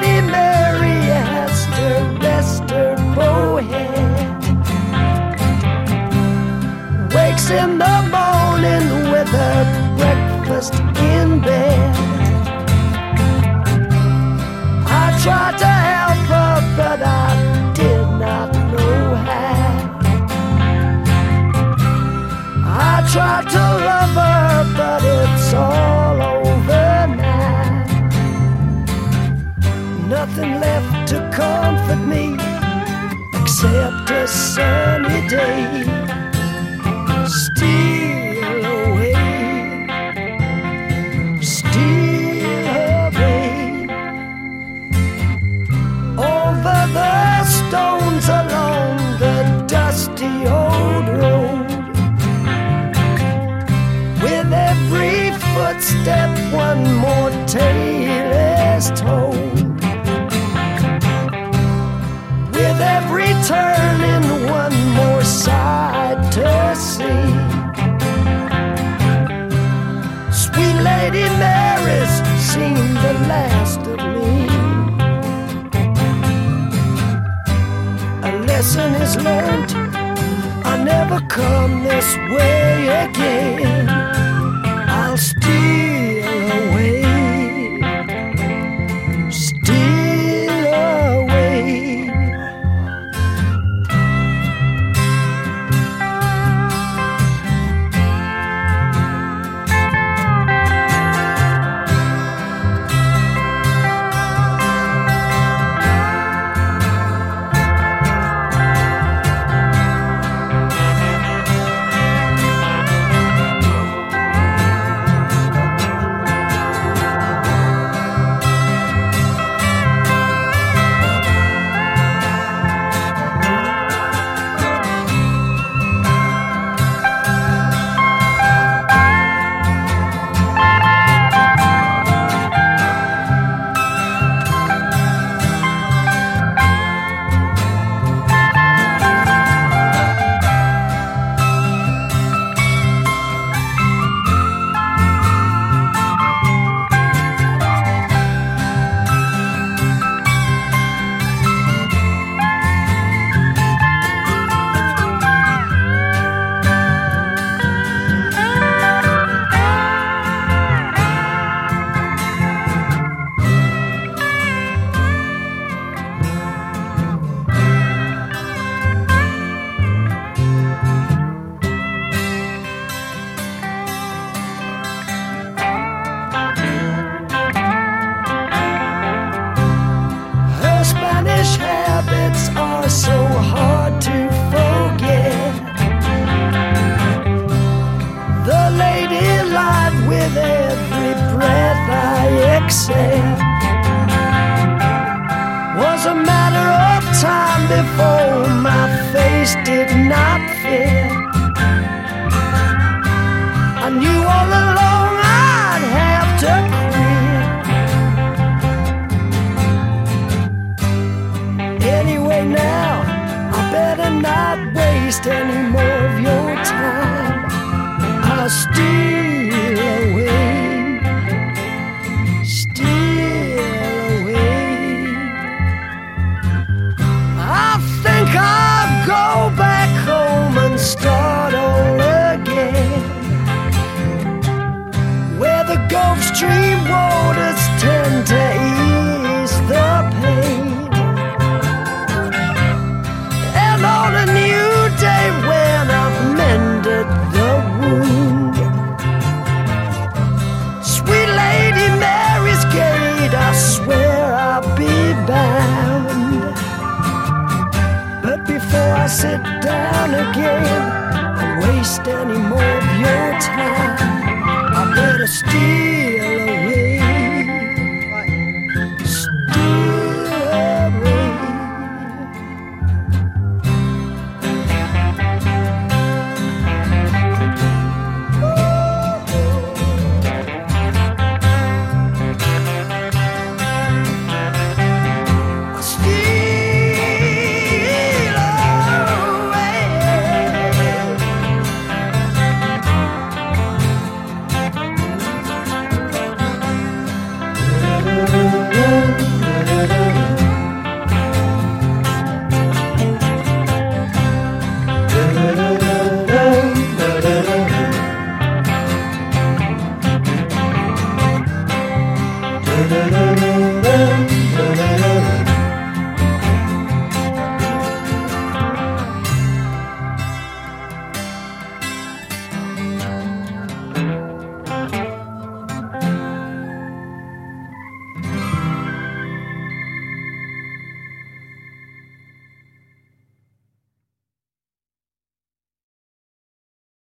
Lady Mary has to rest her forehead. Wakes in the morning with her breakfast in bed. I tried to help her, but I did not know how. I tried to love her, except a sunny day. Steal away, steal away over the stones along the dusty old road. With every footstep, one more tale is told. Every turning, one more side to see. Sweet Lady Mary's seen the last of me. A lesson is learned. I never come this way again. I'll steal a matter of time before my face did not fit. I knew all along I'd have to quit. Anyway, now I better not waste any more of your time. I'll steal sit down again and waste any more of your time, I better steal